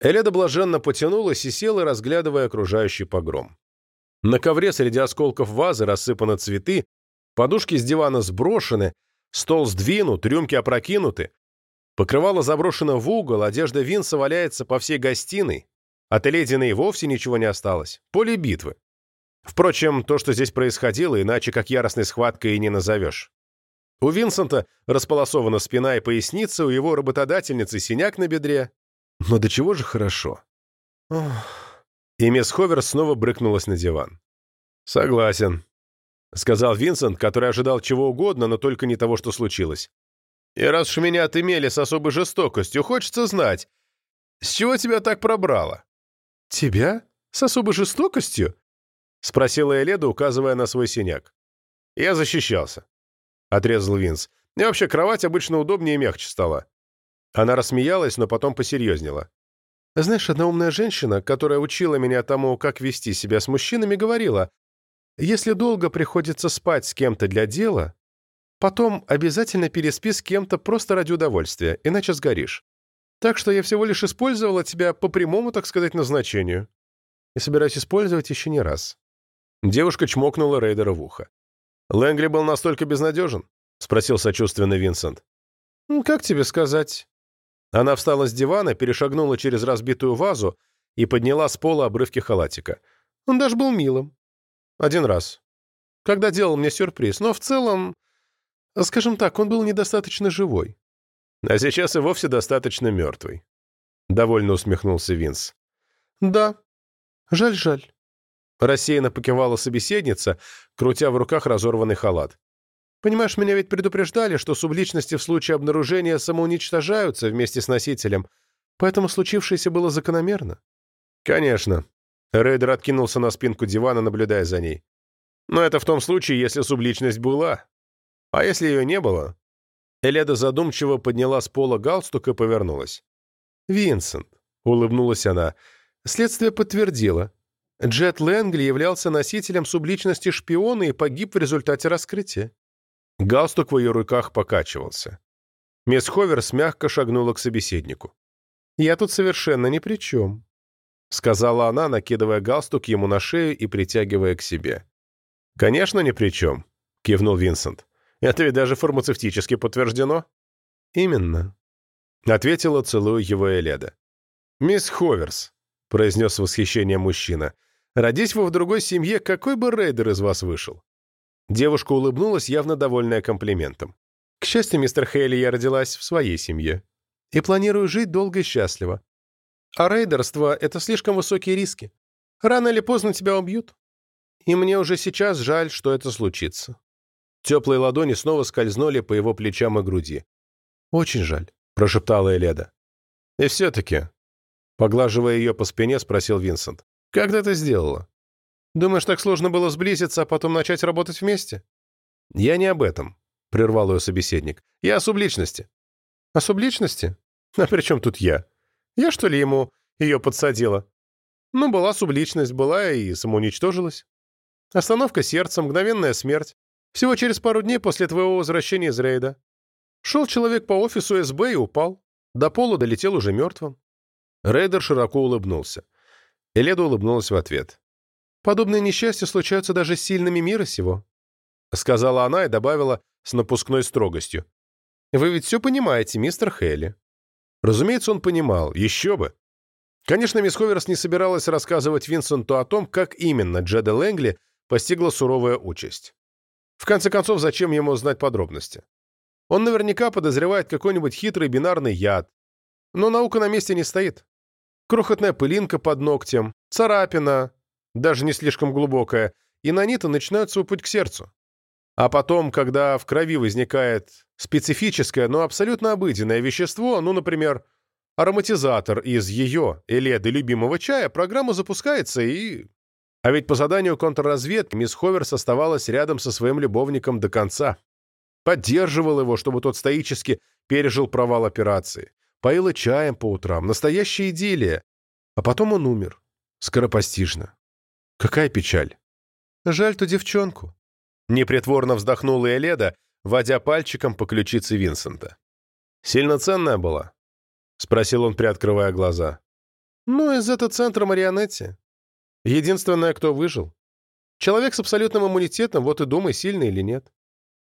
Эледа блаженно потянулась и села, разглядывая окружающий погром. На ковре среди осколков вазы рассыпаны цветы, подушки с дивана сброшены, стол сдвинут, рюмки опрокинуты. Покрывало заброшено в угол, одежда Винса валяется по всей гостиной. От Эледина и вовсе ничего не осталось. Поле битвы. Впрочем, то, что здесь происходило, иначе как яростной схваткой и не назовешь. У Винсента располосована спина и поясница, у его работодательницы синяк на бедре. Но до чего же хорошо. Ох. И мисс Ховер снова брыкнулась на диван. «Согласен», — сказал Винсент, который ожидал чего угодно, но только не того, что случилось. «И раз уж меня отымели с особой жестокостью, хочется знать, с чего тебя так пробрало?» «Тебя? С особой жестокостью?» — спросила Эледа, указывая на свой синяк. «Я защищался», — отрезал Винс. «И вообще, кровать обычно удобнее и мягче стала». Она рассмеялась, но потом посерьезнела. «Знаешь, одна умная женщина, которая учила меня тому, как вести себя с мужчинами, говорила, если долго приходится спать с кем-то для дела, потом обязательно переспи с кем-то просто ради удовольствия, иначе сгоришь. Так что я всего лишь использовала тебя по прямому, так сказать, назначению. И собираюсь использовать еще не раз». Девушка чмокнула Рейдера в ухо. «Лэнгли был настолько безнадежен?» — спросил сочувственно Винсент. «Как тебе сказать?» Она встала с дивана, перешагнула через разбитую вазу и подняла с пола обрывки халатика. Он даже был милым. Один раз. Когда делал мне сюрприз. Но в целом, скажем так, он был недостаточно живой. А сейчас и вовсе достаточно мертвый. Довольно усмехнулся Винс. Да. Жаль-жаль. Рассеянно покивала собеседница, крутя в руках разорванный халат. «Понимаешь, меня ведь предупреждали, что субличности в случае обнаружения самоуничтожаются вместе с носителем, поэтому случившееся было закономерно». «Конечно». Рейдер откинулся на спинку дивана, наблюдая за ней. «Но это в том случае, если субличность была. А если ее не было?» Эледа задумчиво подняла с пола галстук и повернулась. «Винсент», — улыбнулась она, — «следствие подтвердило. Джет Лэнгли являлся носителем субличности шпиона и погиб в результате раскрытия. Галстук в ее руках покачивался. Мисс Ховерс мягко шагнула к собеседнику. «Я тут совершенно ни при чем», — сказала она, накидывая галстук ему на шею и притягивая к себе. «Конечно, ни при чем», — кивнул Винсент. «Это ведь даже фармацевтически подтверждено». «Именно», — ответила, целуя его Эледа. «Мисс Ховерс», — произнес с восхищением мужчина, — Родись вы в другой семье, какой бы рейдер из вас вышел?» Девушка улыбнулась, явно довольная комплиментом. «К счастью, мистер Хейли, я родилась в своей семье. И планирую жить долго и счастливо. А рейдерство — это слишком высокие риски. Рано или поздно тебя убьют. И мне уже сейчас жаль, что это случится». Теплые ладони снова скользнули по его плечам и груди. «Очень жаль», — прошептала Эледа. «И все-таки», — поглаживая ее по спине, спросил Винсент. Как ты это сделала? Думаешь, так сложно было сблизиться, а потом начать работать вместе? Я не об этом, прервал ее собеседник. Я о субличности. О субличности? А при чем тут я? Я, что ли, ему ее подсадила? Ну, была субличность, была и самоуничтожилась. Остановка сердца, мгновенная смерть. Всего через пару дней после твоего возвращения из рейда. Шел человек по офису СБ и упал. До пола долетел уже мертвым. Рейдер широко улыбнулся. Эледа улыбнулась в ответ. «Подобные несчастья случаются даже с сильными мира сего», сказала она и добавила с напускной строгостью. «Вы ведь все понимаете, мистер Хелли». Разумеется, он понимал. Еще бы. Конечно, мисс Ховерс не собиралась рассказывать Винсенту о том, как именно Джеда Лэнгли постигла суровая участь. В конце концов, зачем ему знать подробности? Он наверняка подозревает какой-нибудь хитрый бинарный яд. Но наука на месте не стоит крохотная пылинка под ногтем, царапина, даже не слишком глубокая, и наниты начинают свой путь к сердцу. А потом, когда в крови возникает специфическое, но абсолютно обыденное вещество, ну, например, ароматизатор из ее, Эледы, любимого чая, программа запускается и... А ведь по заданию контрразведки мисс Ховерс оставалась рядом со своим любовником до конца. Поддерживал его, чтобы тот стоически пережил провал операции поила чаем по утрам. Настоящая идиллия. А потом он умер. Скоропостижно. Какая печаль. Жаль ту девчонку. Непритворно вздохнула Эледа, водя пальчиком по ключице Винсента. «Сильно ценная была?» — спросил он, приоткрывая глаза. Ну, из этого центра марионетти. Единственное, кто выжил. Человек с абсолютным иммунитетом, вот и думай, сильный или нет.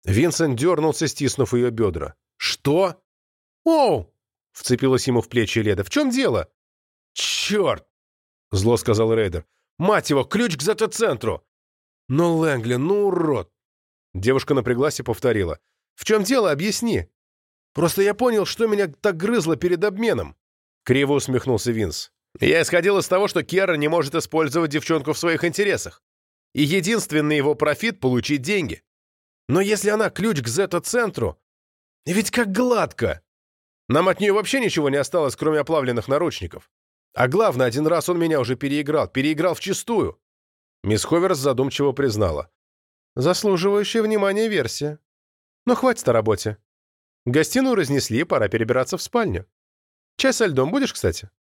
Винсент дернулся, стиснув ее бедра. «Что?» «Оу!» — вцепилась ему в плечи Леда. «В чем дело?» «Черт!» — зло сказал Рейдер. «Мать его, ключ к зета-центру!» «Ну, Лэнгли, ну, урод!» Девушка напряглась и повторила. «В чем дело? Объясни!» «Просто я понял, что меня так грызло перед обменом!» Криво усмехнулся Винс. «Я исходил из того, что Кера не может использовать девчонку в своих интересах. И единственный его профит — получить деньги. Но если она ключ к зета-центру... Ведь как гладко! Нам от нее вообще ничего не осталось, кроме оплавленных наручников. А главное, один раз он меня уже переиграл. Переиграл вчистую. Мисс Ховерс задумчиво признала. Заслуживающая внимания версия. Но хватит о работе. Гостиную разнесли, пора перебираться в спальню. Чай со льдом будешь, кстати?